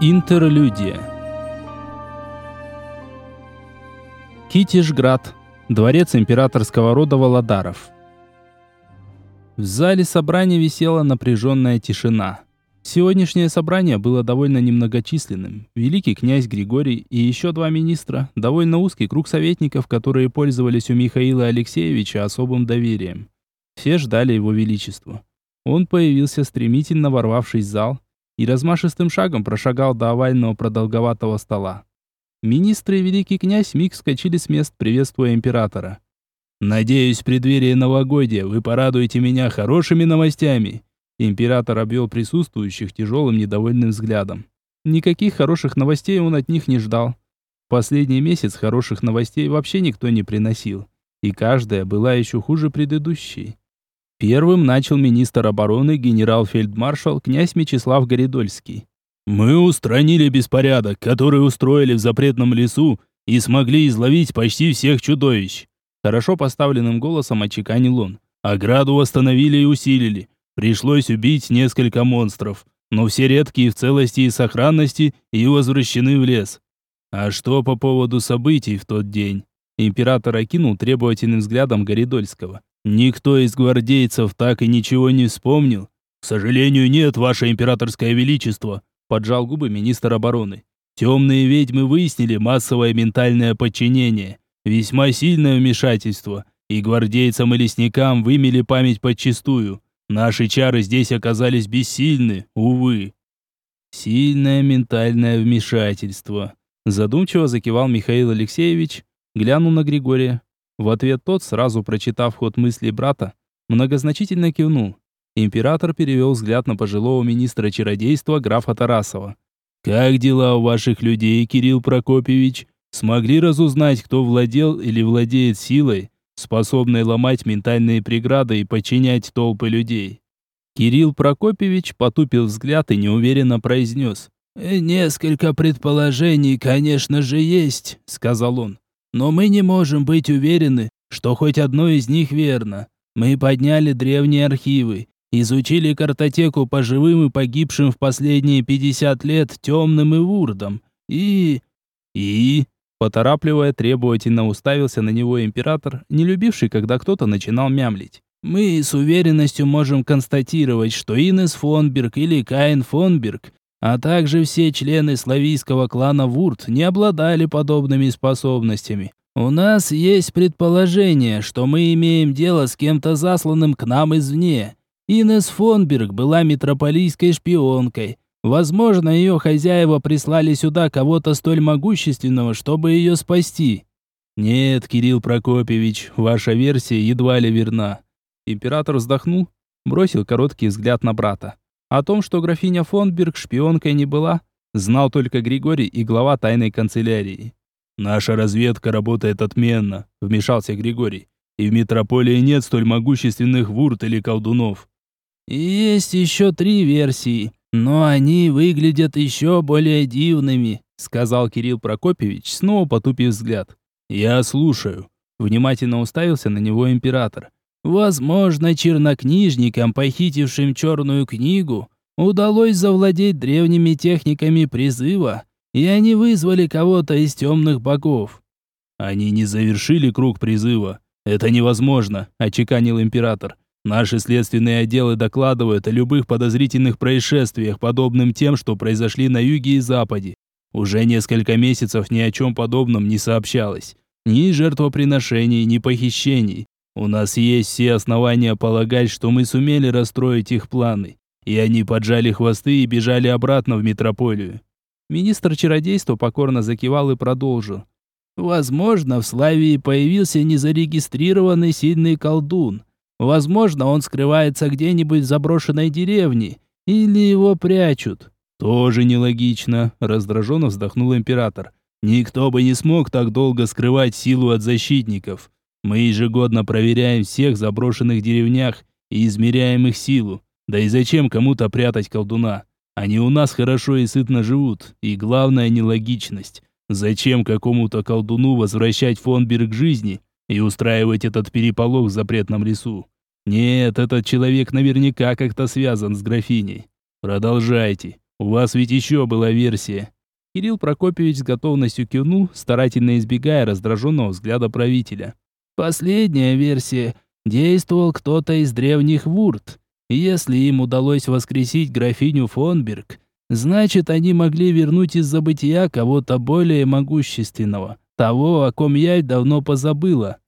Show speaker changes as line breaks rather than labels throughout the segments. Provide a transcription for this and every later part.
Интерлюдия. Китишград. Дворец императорского рода Володаров. В зале собрания висела напряженная тишина. Сегодняшнее собрание было довольно немногочисленным. Великий князь Григорий и еще два министра, довольно узкий круг советников, которые пользовались у Михаила Алексеевича особым доверием. Все ждали его величества. Он появился стремительно ворвавшись в зал, и размашистым шагом прошагал до овального продолговатого стола. Министры и великий князь миг скачали с мест, приветствуя императора. «Надеюсь, в преддверии новогодия вы порадуете меня хорошими новостями». Император обвел присутствующих тяжелым недовольным взглядом. Никаких хороших новостей он от них не ждал. Последний месяц хороших новостей вообще никто не приносил. И каждая была еще хуже предыдущей. Первым начал министр обороны генерал-фельдмаршал князь Мечислав Горидольский. «Мы устранили беспорядок, который устроили в запретном лесу, и смогли изловить почти всех чудовищ». Хорошо поставленным голосом отчеканил он. «Ограду восстановили и усилили. Пришлось убить несколько монстров, но все редкие в целости и сохранности и возвращены в лес. А что по поводу событий в тот день?» Император окинул требовательным взглядом Горидольского. Никто из гвардейцев так и ничего не вспомнил. К сожалению, нет, ваше императорское величество, поджал губы министр обороны. Темные ведьмы выяснили массовое ментальное подчинение, весьма сильное вмешательство, и гвардейцам и лесникам вымели память подчистую. Наши чары здесь оказались бессильны, увы. Сильное ментальное вмешательство. Задумчиво закивал Михаил Алексеевич, глянул на Григория. В ответ тот, сразу прочитав ход мыслей брата, многозначительно кивнул. Император перевел взгляд на пожилого министра чародейства графа Тарасова. «Как дела у ваших людей, Кирилл Прокопьевич? Смогли разузнать, кто владел или владеет силой, способной ломать ментальные преграды и подчинять толпы людей?» Кирилл Прокопьевич потупил взгляд и неуверенно произнес. «Э, «Несколько предположений, конечно же, есть», — сказал он. Но мы не можем быть уверены, что хоть одно из них верно. Мы подняли древние архивы, изучили картотеку по живым и погибшим в последние 50 лет темным и вурдам. И... И... Поторапливая, требовательно уставился на него император, не любивший, когда кто-то начинал мямлить. Мы с уверенностью можем констатировать, что Инес Фонберг или Каин Фонберг а также все члены славийского клана Вурт не обладали подобными способностями. У нас есть предположение, что мы имеем дело с кем-то засланным к нам извне. Инес Фонберг была метрополийской шпионкой. Возможно, ее хозяева прислали сюда кого-то столь могущественного, чтобы ее спасти. Нет, Кирилл Прокопьевич, ваша версия едва ли верна. Император вздохнул, бросил короткий взгляд на брата. О том, что графиня Фонберг шпионкой не была, знал только Григорий и глава тайной канцелярии. «Наша разведка работает отменно», — вмешался Григорий. «И в метрополии нет столь могущественных вурт или колдунов». «Есть еще три версии, но они выглядят еще более дивными», — сказал Кирилл Прокопьевич, снова потупив взгляд. «Я слушаю», — внимательно уставился на него император. Возможно, чернокнижникам, похитившим черную книгу, удалось завладеть древними техниками призыва, и они вызвали кого-то из темных богов. Они не завершили круг призыва. Это невозможно, очеканил император. Наши следственные отделы докладывают о любых подозрительных происшествиях, подобным тем, что произошли на юге и западе. Уже несколько месяцев ни о чем подобном не сообщалось. Ни жертвоприношений, ни похищений. У нас есть все основания полагать, что мы сумели расстроить их планы, и они поджали хвосты и бежали обратно в метрополию. Министр чародейства покорно закивал и продолжил. Возможно, в Славии появился незарегистрированный сильный колдун. Возможно, он скрывается где-нибудь в заброшенной деревне, или его прячут. Тоже нелогично, раздраженно вздохнул император. Никто бы не смог так долго скрывать силу от защитников. Мы ежегодно проверяем всех заброшенных деревнях и измеряем их силу. Да и зачем кому-то прятать колдуна? Они у нас хорошо и сытно живут. И главное нелогичность. Зачем какому-то колдуну возвращать Фонберг к жизни и устраивать этот переполох в запретном лесу? Нет, этот человек наверняка как-то связан с графиней. Продолжайте. У вас ведь еще была версия. Кирилл Прокопьевич с готовностью кивнул, старательно избегая раздраженного взгляда правителя. Последняя версия. Действовал кто-то из древних вурт. Если им удалось воскресить графиню Фонберг, значит, они могли вернуть из забытия кого-то более могущественного, того, о ком я давно позабыла.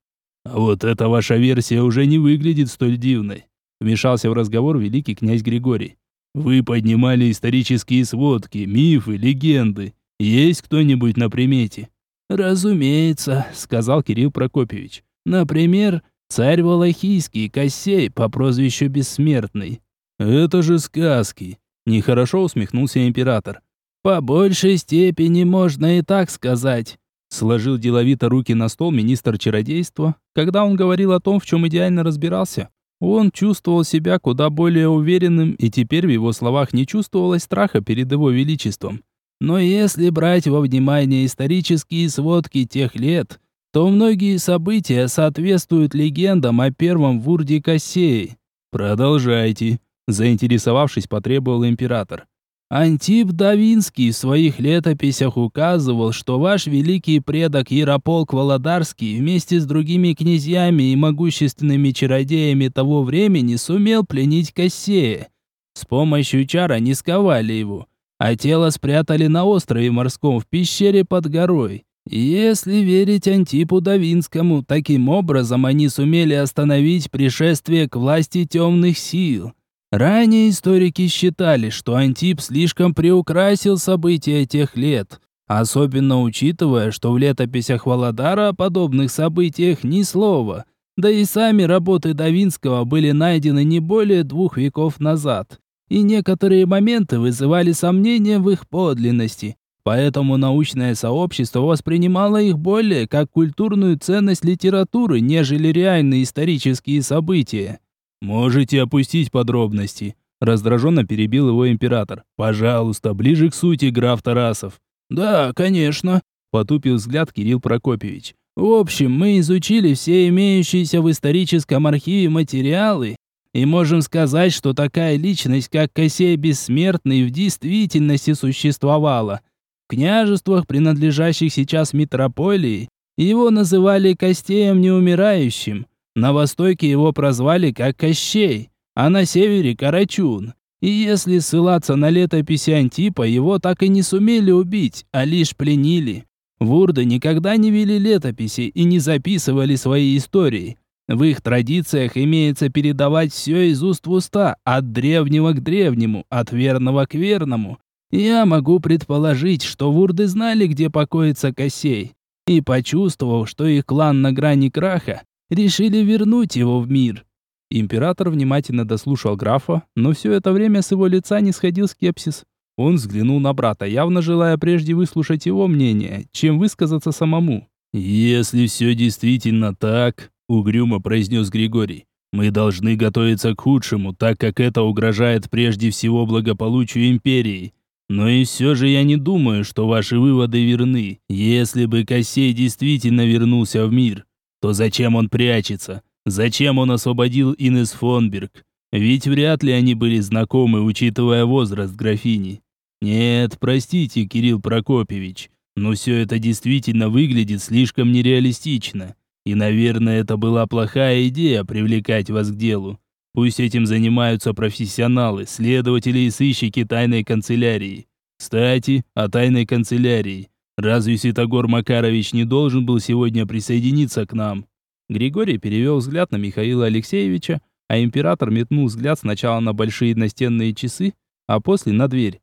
А вот эта ваша версия уже не выглядит столь дивной, вмешался в разговор великий князь Григорий. Вы поднимали исторические сводки, мифы, легенды. Есть кто-нибудь на примете? Разумеется, сказал Кирилл Прокопьевич. Например, царь Валахийский Кощей по прозвищу Бессмертный. Это же сказки, нехорошо усмехнулся император. По большей степени можно и так сказать. Сложил деловито руки на стол министр чародейства. Когда он говорил о том, в чем идеально разбирался, он чувствовал себя куда более уверенным, и теперь в его словах не чувствовалось страха перед его величеством. Но если брать во внимание исторические сводки тех лет, то многие события соответствуют легендам о первом Вурде Кассее. Продолжайте, заинтересовавшись, потребовал император. Антип Давинский в своих летописях указывал, что ваш великий предок Ярополк Володарский вместе с другими князьями и могущественными чародеями того времени сумел пленить Кассея. С помощью чара не сковали его, а тело спрятали на острове морском в пещере под горой. Если верить Антипу Давинскому, таким образом они сумели остановить пришествие к власти темных сил – Ранее историки считали, что Антип слишком приукрасил события тех лет, особенно учитывая, что в летописях Володара о подобных событиях ни слова, да и сами работы Давинского были найдены не более двух веков назад, и некоторые моменты вызывали сомнения в их подлинности, поэтому научное сообщество воспринимало их более как культурную ценность литературы, нежели реальные исторические события. «Можете опустить подробности», — раздраженно перебил его император. «Пожалуйста, ближе к сути, граф Тарасов». «Да, конечно», — потупил взгляд Кирилл Прокопьевич. «В общем, мы изучили все имеющиеся в историческом архиве материалы и можем сказать, что такая личность, как Косей Бессмертный, в действительности существовала. Княжествах, принадлежащих сейчас метрополии, его называли Костеем Неумирающим, на востоке его прозвали как Кощей, а на севере Карачун. И если ссылаться на летописи Антипа, его так и не сумели убить, а лишь пленили. Вурды никогда не вели летописи и не записывали свои истории. В их традициях имеется передавать все из уст в уста, от древнего к древнему, от верного к верному. Я могу предположить, что вурды знали, где покоится Косей, и, почувствовав, что их клан на грани краха, решили вернуть его в мир. Император внимательно дослушал графа, но все это время с его лица не сходил скепсис. Он взглянул на брата, явно желая прежде выслушать его мнение, чем высказаться самому. «Если все действительно так», — угрюмо произнес Григорий, «мы должны готовиться к худшему, так как это угрожает прежде всего благополучию империи. Но и все же я не думаю, что ваши выводы верны. Если бы Кощей действительно вернулся в мир, то зачем он прячется? Зачем он освободил Инес Фонберг? Ведь вряд ли они были знакомы, учитывая возраст графини. Нет, простите, Кирилл Прокопьевич, но все это действительно выглядит слишком нереалистично. И, наверное, это была плохая идея привлекать вас к делу. Пусть этим занимаются профессионалы, следователи и сыщики тайной канцелярии. Кстати, о тайной канцелярии. Разве Святогор Макарович не должен был сегодня присоединиться к нам? Григорий перевел взгляд на Михаила Алексеевича, а император метнул взгляд сначала на большие настенные часы, а после на дверь.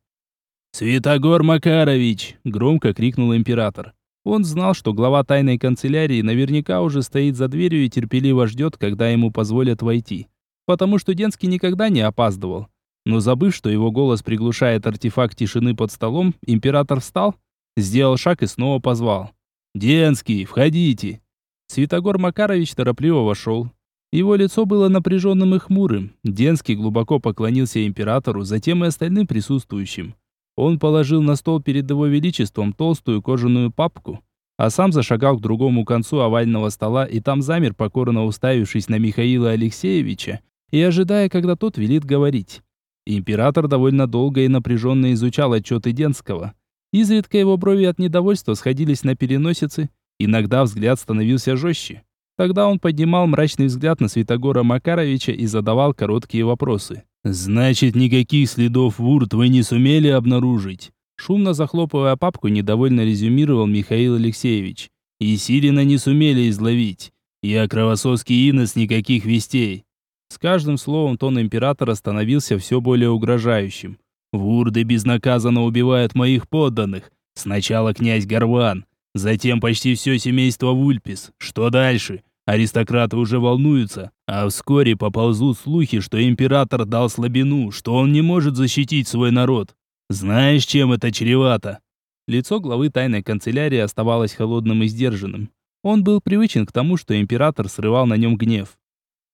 «Святогор Макарович!» – громко крикнул император. Он знал, что глава тайной канцелярии наверняка уже стоит за дверью и терпеливо ждет, когда ему позволят войти. Потому что Денский никогда не опаздывал. Но забыв, что его голос приглушает артефакт тишины под столом, император встал – Сделал шаг и снова позвал. «Денский, входите!» Святогор Макарович торопливо вошел. Его лицо было напряженным и хмурым. Денский глубоко поклонился императору, затем и остальным присутствующим. Он положил на стол перед его величеством толстую кожаную папку, а сам зашагал к другому концу овального стола и там замер, покорно уставившись на Михаила Алексеевича и ожидая, когда тот велит говорить. Император довольно долго и напряженно изучал отчеты Денского. Изредка его брови от недовольства сходились на переносице, иногда взгляд становился жестче. Тогда он поднимал мрачный взгляд на Святогора Макаровича и задавал короткие вопросы. «Значит, никаких следов вурт вы не сумели обнаружить?» Шумно захлопывая папку, недовольно резюмировал Михаил Алексеевич. «И Сирина не сумели изловить. И о кровососке Инес никаких вестей. С каждым словом тон императора становился все более угрожающим. «Вурды безнаказанно убивают моих подданных. Сначала князь Горван, затем почти все семейство Вульпис. Что дальше? Аристократы уже волнуются, а вскоре поползут слухи, что император дал слабину, что он не может защитить свой народ. Знаешь, чем это чревато?» Лицо главы тайной канцелярии оставалось холодным и сдержанным. Он был привычен к тому, что император срывал на нем гнев.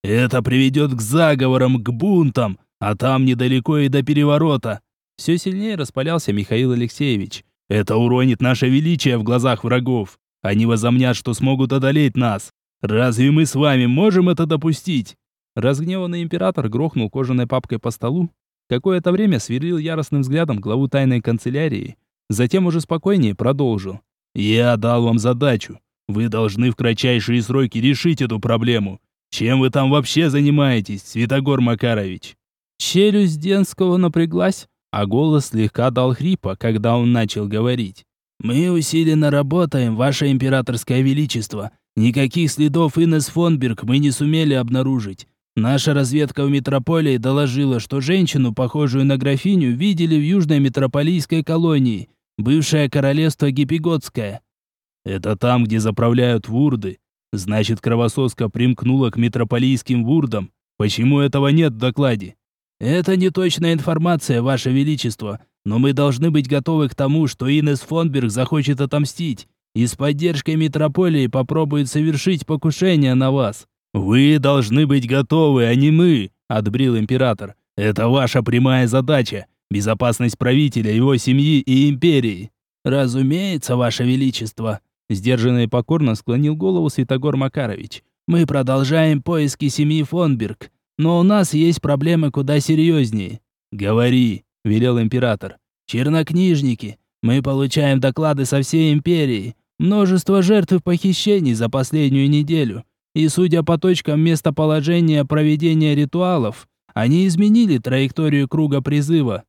Это приведет к заговорам, к бунтам, а там недалеко и до переворота. Все сильнее распалялся Михаил Алексеевич. Это уронит наше величие в глазах врагов. Они возомнят, что смогут одолеть нас. Разве мы с вами можем это допустить? Разгневанный император грохнул кожаной папкой по столу. Какое-то время сверлил яростным взглядом главу тайной канцелярии. Затем уже спокойнее продолжил. «Я дал вам задачу. Вы должны в кратчайшие сроки решить эту проблему. Чем вы там вообще занимаетесь, Святогор Макарович?» Челюсть Денского напряглась, а голос слегка дал хрипа, когда он начал говорить. «Мы усиленно работаем, Ваше Императорское Величество. Никаких следов Инес Фонберг мы не сумели обнаружить. Наша разведка в метрополии доложила, что женщину, похожую на графиню, видели в южной метрополийской колонии, бывшее королевство Гипиготское. Это там, где заправляют вурды, Значит, кровососка примкнула к метрополийским вурдам. Почему этого нет в докладе? Это не точная информация, ваше величество, но мы должны быть готовы к тому, что Инес Фонберг захочет отомстить и с поддержкой метрополии попробует совершить покушение на вас. Вы должны быть готовы, а не мы, отбрил император. Это ваша прямая задача безопасность правителя, его семьи и империи. Разумеется, ваше величество, Сдержанно и покорно склонил голову Святогор Макарович. «Мы продолжаем поиски семьи Фонберг, но у нас есть проблемы куда серьезнее». «Говори», — велел император. «Чернокнижники. Мы получаем доклады со всей империи. Множество жертв и похищений за последнюю неделю. И судя по точкам местоположения проведения ритуалов, они изменили траекторию круга призыва».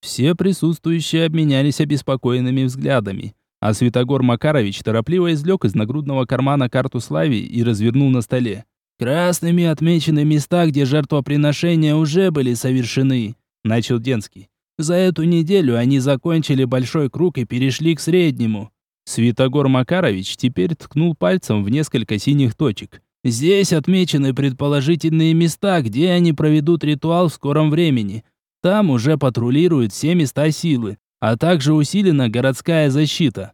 Все присутствующие обменялись обеспокоенными взглядами. А Святогор Макарович торопливо извлек из нагрудного кармана карту Славии и развернул на столе. «Красными отмечены места, где жертвоприношения уже были совершены», — начал Денский. «За эту неделю они закончили большой круг и перешли к среднему». Святогор Макарович теперь ткнул пальцем в несколько синих точек. «Здесь отмечены предположительные места, где они проведут ритуал в скором времени. Там уже патрулируют все места силы, а также усилена городская защита.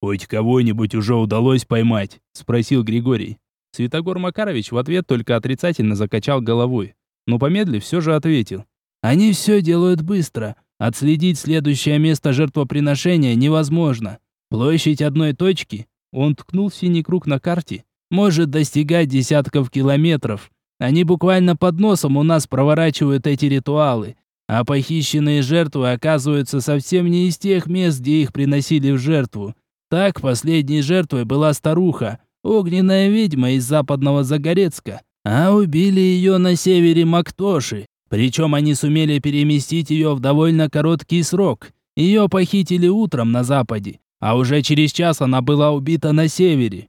«Хоть кого-нибудь уже удалось поймать?» – спросил Григорий. Святогор Макарович в ответ только отрицательно закачал головой, но помедлив все же ответил. «Они все делают быстро. Отследить следующее место жертвоприношения невозможно. Площадь одной точки, он ткнул синий круг на карте, может достигать десятков километров. Они буквально под носом у нас проворачивают эти ритуалы, а похищенные жертвы оказываются совсем не из тех мест, где их приносили в жертву. Так, последней жертвой была старуха, огненная ведьма из западного Загорецка, а убили ее на севере Мактоши. Причем они сумели переместить ее в довольно короткий срок. Ее похитили утром на западе, а уже через час она была убита на севере.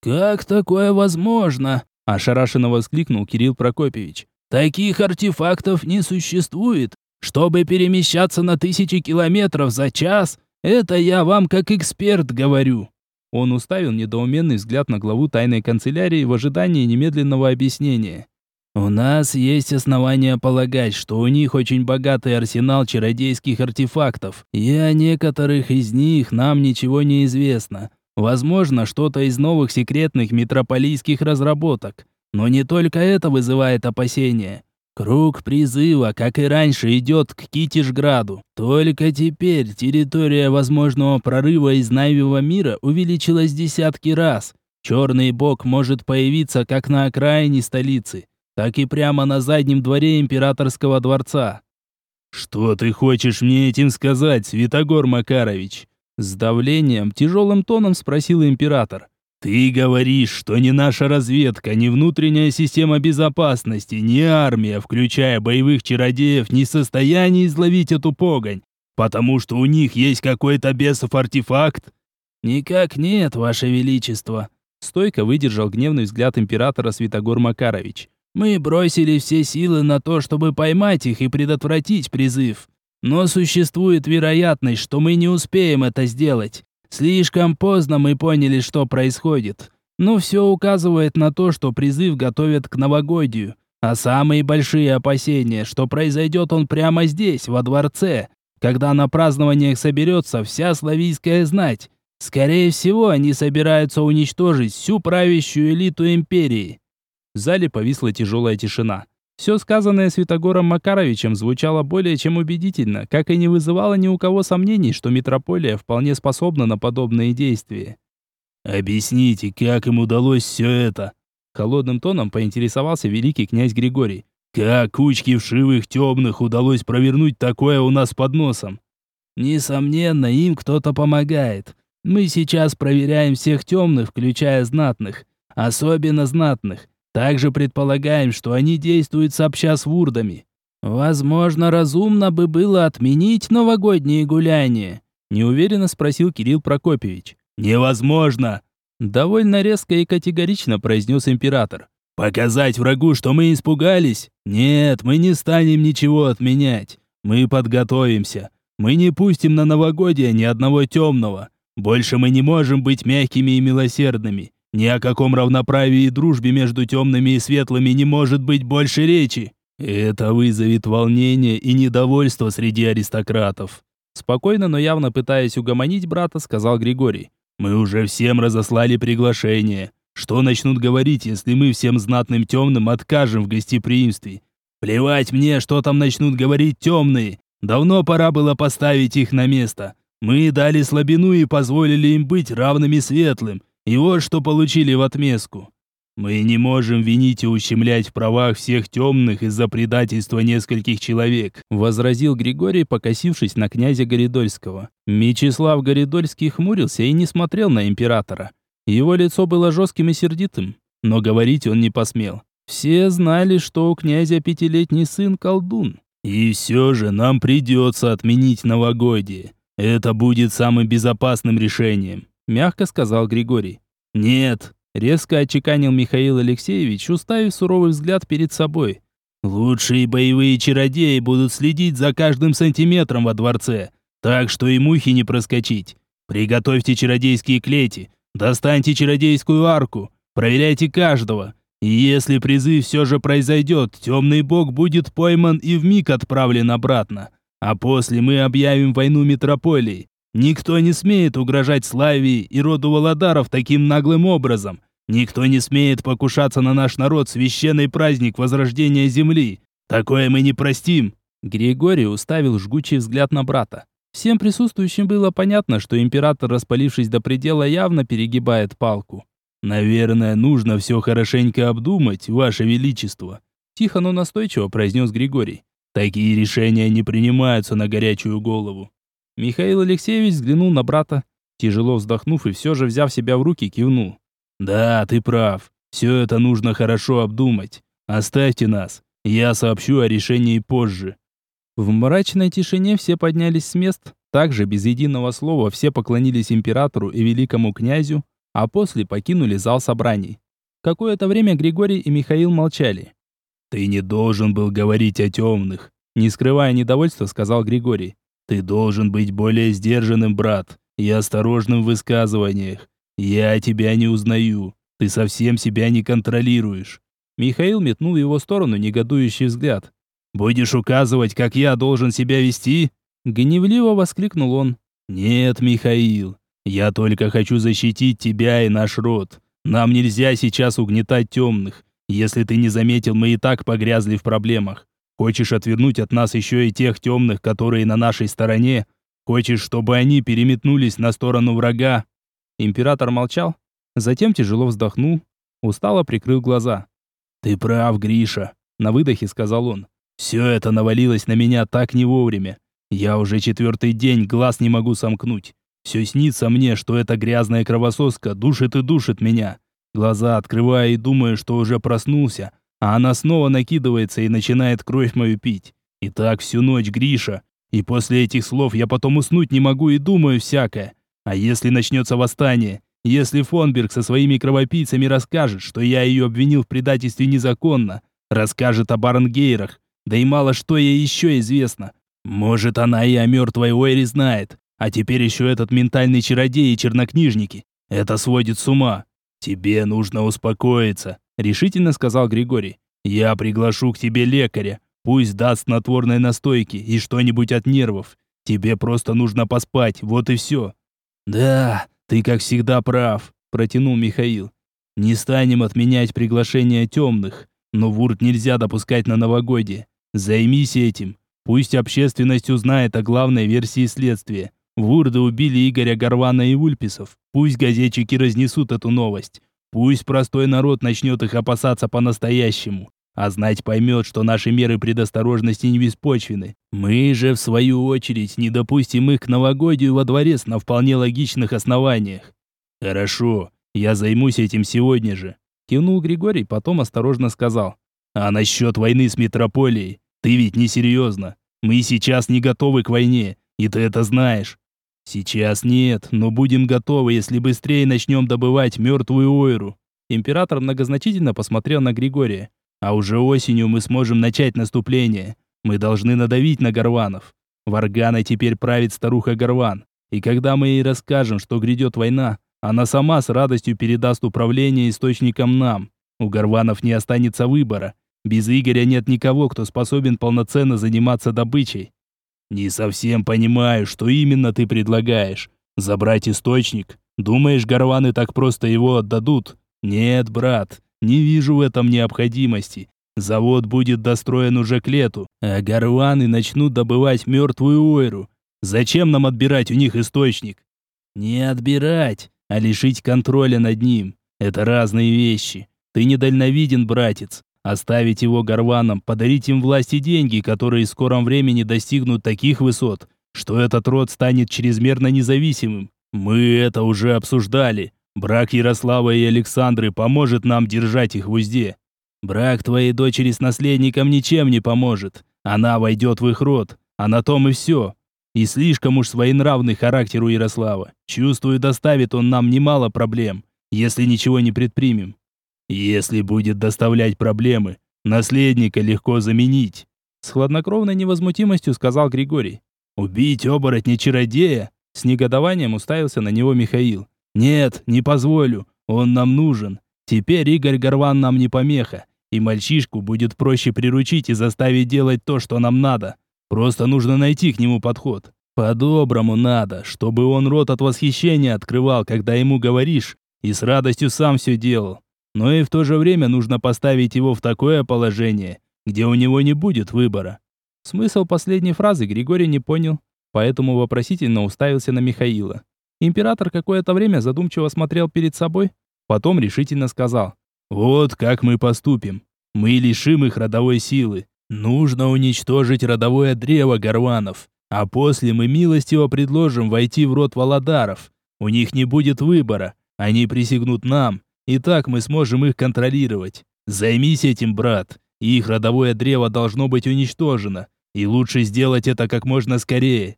«Как такое возможно?» – ошарашенно воскликнул Кирилл Прокопьевич. Таких артефактов не существует. Чтобы перемещаться на тысячи километров за час, это я вам как эксперт говорю». Он уставил недоуменный взгляд на главу тайной канцелярии в ожидании немедленного объяснения. «У нас есть основания полагать, что у них очень богатый арсенал чародейских артефактов, и о некоторых из них нам ничего не известно. Возможно, что-то из новых секретных метрополийских разработок. Но не только это вызывает опасения. Круг призыва, как и раньше, идет к Китишграду. Только теперь территория возможного прорыва из Найвего мира увеличилась десятки раз. Черный бог может появиться как на окраине столицы, так и прямо на заднем дворе императорского дворца. «Что ты хочешь мне этим сказать, Святогор Макарович?» С давлением, тяжелым тоном спросил император. «Ты говоришь, что ни наша разведка, ни внутренняя система безопасности, ни армия, включая боевых чародеев, не в состоянии изловить эту погонь, потому что у них есть какой-то бесов артефакт?» «Никак нет, ваше величество», — стойко выдержал гневный взгляд императора Святогор Макарович. Мы бросили все силы на то, чтобы поймать их и предотвратить призыв. Но существует вероятность, что мы не успеем это сделать. Слишком поздно мы поняли, что происходит. Но все указывает на то, что призыв готовят к новогодию. А самые большие опасения, что произойдет он прямо здесь, во дворце, когда на празднованиях соберется вся славийская знать. Скорее всего, они собираются уничтожить всю правящую элиту империи. В зале повисла тяжелая тишина. Все сказанное Святогором Макаровичем звучало более чем убедительно, как и не вызывало ни у кого сомнений, что метрополия вполне способна на подобные действия. «Объясните, как им удалось все это?» Холодным тоном поинтересовался великий князь Григорий. «Как кучки вшивых темных удалось провернуть такое у нас под носом?» «Несомненно, им кто-то помогает. Мы сейчас проверяем всех темных, включая знатных. Особенно знатных. Также предполагаем, что они действуют сообща с вурдами. Возможно, разумно бы было отменить новогодние гуляния, неуверенно спросил Кирилл Прокопьевич. Невозможно, довольно резко и категорично произнес император. Показать врагу, что мы испугались? Нет, мы не станем ничего отменять. Мы подготовимся. Мы не пустим на новогодие ни одного темного. Больше мы не можем быть мягкими и милосердными. Ни о каком равноправии и дружбе между темными и светлыми не может быть больше речи. Это вызовет волнение и недовольство среди аристократов. Спокойно, но явно пытаясь угомонить брата, сказал Григорий. Мы уже всем разослали приглашение. Что начнут говорить, если мы всем знатным темным откажем в гостеприимстве? Плевать мне, что там начнут говорить темные. Давно пора было поставить их на место. Мы дали слабину и позволили им быть равными светлым. И вот что получили в отместку. Мы не можем винить и ущемлять в правах всех темных из-за предательства нескольких человек, возразил Григорий, покосившись на князя Горидольского. Мечислав Горидольский хмурился и не смотрел на императора. Его лицо было жестким и сердитым, но говорить он не посмел. Все знали, что у князя пятилетний сын колдун. И все же нам придется отменить новогодие. Это будет самым безопасным решением мягко сказал Григорий. Нет, резко отчеканил Михаил Алексеевич, уставив суровый взгляд перед собой. Лучшие боевые чародеи будут следить за каждым сантиметром во дворце, так что и мухи не проскочить. Приготовьте чародейские клети, достаньте чародейскую арку, проверяйте каждого. И если призыв все же произойдет, темный бог будет пойман и вмиг отправлен обратно. А после мы объявим войну метрополии. Никто не смеет угрожать Славии и роду Володаров таким наглым образом. Никто не смеет покушаться на наш народ священный праздник возрождения земли. Такое мы не простим. Григорий уставил жгучий взгляд на брата. Всем присутствующим было понятно, что император, распалившись до предела, явно перегибает палку. «Наверное, нужно все хорошенько обдумать, Ваше Величество», тихо, но настойчиво произнес Григорий. «Такие решения не принимаются на горячую голову. Михаил Алексеевич взглянул на брата, тяжело вздохнув и все же, взяв себя в руки, кивнул. «Да, ты прав. Все это нужно хорошо обдумать. Оставьте нас. Я сообщу о решении позже». В мрачной тишине все поднялись с мест. Также, без единого слова, все поклонились императору и великому князю, а после покинули зал собраний. Какое-то время Григорий и Михаил молчали. «Ты не должен был говорить о темных», не скрывая недовольства, сказал Григорий. Ты должен быть более сдержанным, брат, и осторожным в высказываниях. Я тебя не узнаю. Ты совсем себя не контролируешь. Михаил метнул в его сторону негодующий взгляд. Будешь указывать, как я должен себя вести? Гневливо воскликнул он. Нет, Михаил. Я только хочу защитить тебя и наш род. Нам нельзя сейчас угнетать темных. Если ты не заметил, мы и так погрязли в проблемах. Хочешь отвернуть от нас еще и тех темных, которые на нашей стороне? Хочешь, чтобы они переметнулись на сторону врага?» Император молчал, затем тяжело вздохнул, устало прикрыл глаза. «Ты прав, Гриша», — на выдохе сказал он. Все это навалилось на меня так не вовремя. Я уже четвертый день глаз не могу сомкнуть. Все снится мне, что эта грязная кровососка душит и душит меня. Глаза открываю и думаю, что уже проснулся, а она снова накидывается и начинает кровь мою пить. И так всю ночь, Гриша. И после этих слов я потом уснуть не могу и думаю всякое. А если начнется восстание? Если Фонберг со своими кровопийцами расскажет, что я ее обвинил в предательстве незаконно, расскажет о Барангейрах, да и мало что ей еще известно. Может, она и о мертвой Уэри знает, а теперь еще этот ментальный чародей и чернокнижники. Это сводит с ума. Тебе нужно успокоиться, решительно сказал Григорий. Я приглашу к тебе лекаря. Пусть даст снотворной настойки и что-нибудь от нервов. Тебе просто нужно поспать, вот и все. Да, ты как всегда прав, протянул Михаил. Не станем отменять приглашение темных, но вурт нельзя допускать на новогодие. Займись этим. Пусть общественность узнает о главной версии следствия. Вурды убили Игоря Горвана и Ульписов. Пусть газетчики разнесут эту новость. Пусть простой народ начнет их опасаться по-настоящему. А знать поймет, что наши меры предосторожности не беспочвены. Мы же, в свою очередь, не допустим их к новогодию во дворец на вполне логичных основаниях. Хорошо, я займусь этим сегодня же. Кивнул Григорий, потом осторожно сказал. А насчет войны с метрополией? Ты ведь не серьезно. Мы сейчас не готовы к войне, и ты это знаешь. Сейчас нет, но будем готовы, если быстрее начнем добывать мертвую ойру. Император многозначительно посмотрел на Григория. А уже осенью мы сможем начать наступление. Мы должны надавить на горванов. Варгана теперь правит старуха Горван. И когда мы ей расскажем, что грядет война, она сама с радостью передаст управление источником нам. У горванов не останется выбора. Без Игоря нет никого, кто способен полноценно заниматься добычей. Не совсем понимаю, что именно ты предлагаешь. Забрать источник? Думаешь, горваны так просто его отдадут? Нет, брат, не вижу в этом необходимости. Завод будет достроен уже к лету, а горваны начнут добывать мертвую ойру. Зачем нам отбирать у них источник? Не отбирать, а лишить контроля над ним. Это разные вещи. Ты недальновиден, братец. Оставить его горванам, подарить им власть и деньги, которые в скором времени достигнут таких высот, что этот род станет чрезмерно независимым. Мы это уже обсуждали. Брак Ярослава и Александры поможет нам держать их в узде. Брак твоей дочери с наследником ничем не поможет. Она войдет в их род, а на том и все. И слишком уж своенравный характер у Ярослава. Чувствую, доставит он нам немало проблем, если ничего не предпримем. Если будет доставлять проблемы, наследника легко заменить. С хладнокровной невозмутимостью сказал Григорий. Убить оборотня-чародея? С негодованием уставился на него Михаил. Нет, не позволю. Он нам нужен. Теперь Игорь Горван нам не помеха. И мальчишку будет проще приручить и заставить делать то, что нам надо. Просто нужно найти к нему подход. По-доброму надо, чтобы он рот от восхищения открывал, когда ему говоришь, и с радостью сам все делал но и в то же время нужно поставить его в такое положение, где у него не будет выбора. Смысл последней фразы Григорий не понял, поэтому вопросительно уставился на Михаила. Император какое-то время задумчиво смотрел перед собой, потом решительно сказал: "Вот как мы поступим. Мы лишим их родовой силы. Нужно уничтожить родовое древо горванов, а после мы милостиво предложим войти в род Володаров. У них не будет выбора. Они присягнут нам, и так мы сможем их контролировать. Займись этим, брат. Их родовое древо должно быть уничтожено. И лучше сделать это как можно скорее.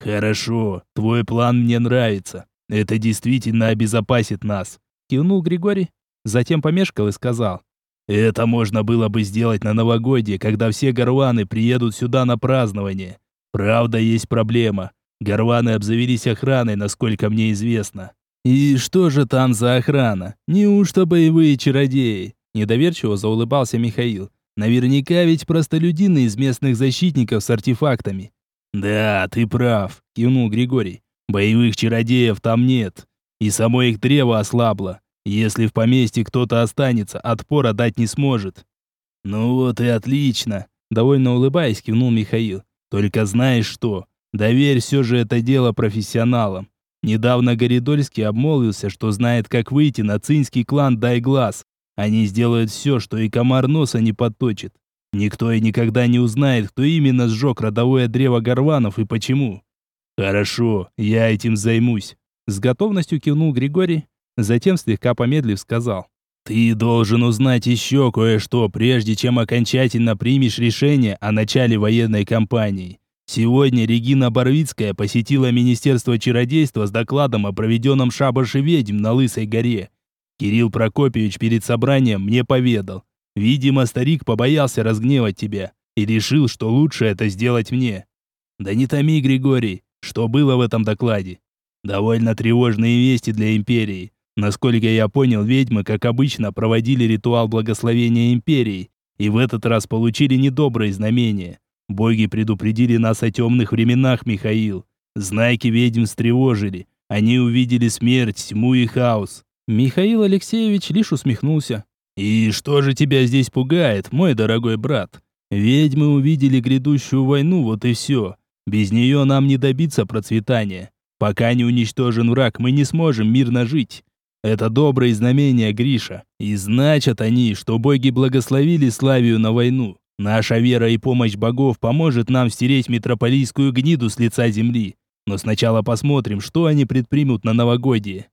Хорошо, твой план мне нравится. Это действительно обезопасит нас. Кивнул Григорий, затем помешкал и сказал. Это можно было бы сделать на новогодье, когда все горваны приедут сюда на празднование. Правда, есть проблема. Горваны обзавелись охраной, насколько мне известно. «И что же там за охрана? Неужто боевые чародеи?» Недоверчиво заулыбался Михаил. «Наверняка ведь простолюдины из местных защитников с артефактами». «Да, ты прав», — кивнул Григорий. «Боевых чародеев там нет. И само их древо ослабло. Если в поместье кто-то останется, отпора дать не сможет». «Ну вот и отлично», — довольно улыбаясь, кивнул Михаил. «Только знаешь что? Доверь все же это дело профессионалам. Недавно Горидольский обмолвился, что знает, как выйти на цинский клан Дай Глаз. Они сделают все, что и комар носа не подточит. Никто и никогда не узнает, кто именно сжег родовое древо Горванов и почему. Хорошо, я этим займусь. С готовностью кивнул Григорий, затем слегка помедлив сказал. Ты должен узнать еще кое-что, прежде чем окончательно примешь решение о начале военной кампании. Сегодня Регина Боровицкая посетила Министерство чародейства с докладом о проведенном шабаше ведьм на Лысой горе. Кирилл Прокопьевич перед собранием мне поведал. Видимо, старик побоялся разгневать тебя и решил, что лучше это сделать мне. Да не томи, Григорий, что было в этом докладе? Довольно тревожные вести для империи. Насколько я понял, ведьмы, как обычно, проводили ритуал благословения империи, и в этот раз получили недобрые знамения. Боги предупредили нас о темных временах, Михаил. Знаки ведьм встревожили. Они увидели смерть, тьму и хаос. Михаил Алексеевич лишь усмехнулся. «И что же тебя здесь пугает, мой дорогой брат? Ведьмы увидели грядущую войну, вот и все. Без нее нам не добиться процветания. Пока не уничтожен враг, мы не сможем мирно жить. Это добрые знамения, Гриша. И значат они, что боги благословили Славию на войну. Наша вера и помощь богов поможет нам стереть метрополийскую гниду с лица земли. Но сначала посмотрим, что они предпримут на новогодие.